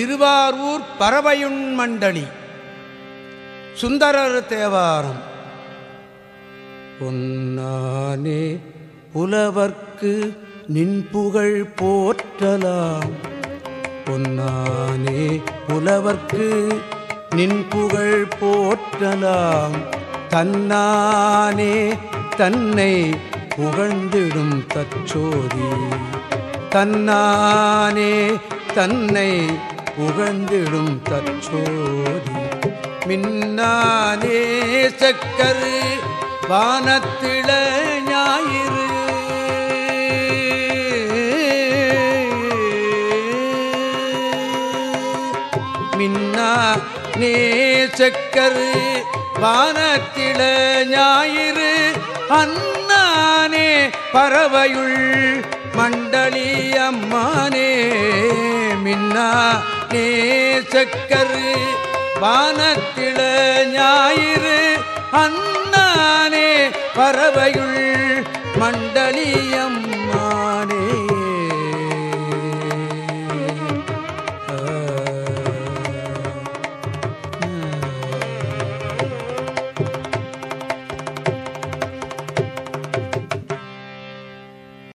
திருவாரூர் பறவையுண் மண்டலி. சுந்தரர் தேவாரம். பொன்னானே புலவர்க்கு நின்புகழ் போற்றலாம். பொன்னானே புலவர்க்கு நின்புகழ் போற்றலாம். தன்னானே தன்னை புகழ்ந்திடும் தச்சோதி தன்னானே தன்னை புகழ்ந்திடும் தச்சோதி மின்னாலே சக்கரு வானத்திள ஞாயிறு. மின்னா நே சக்கரு வானத்திள ஞாயிறு. அண்ணானே பறவையுள் மண்டலி அம்மானே. மின்னா நேசக்கரு வானத்திள ஞாயிறு அண்ணானே பறவையுள் மண்டலியம்மா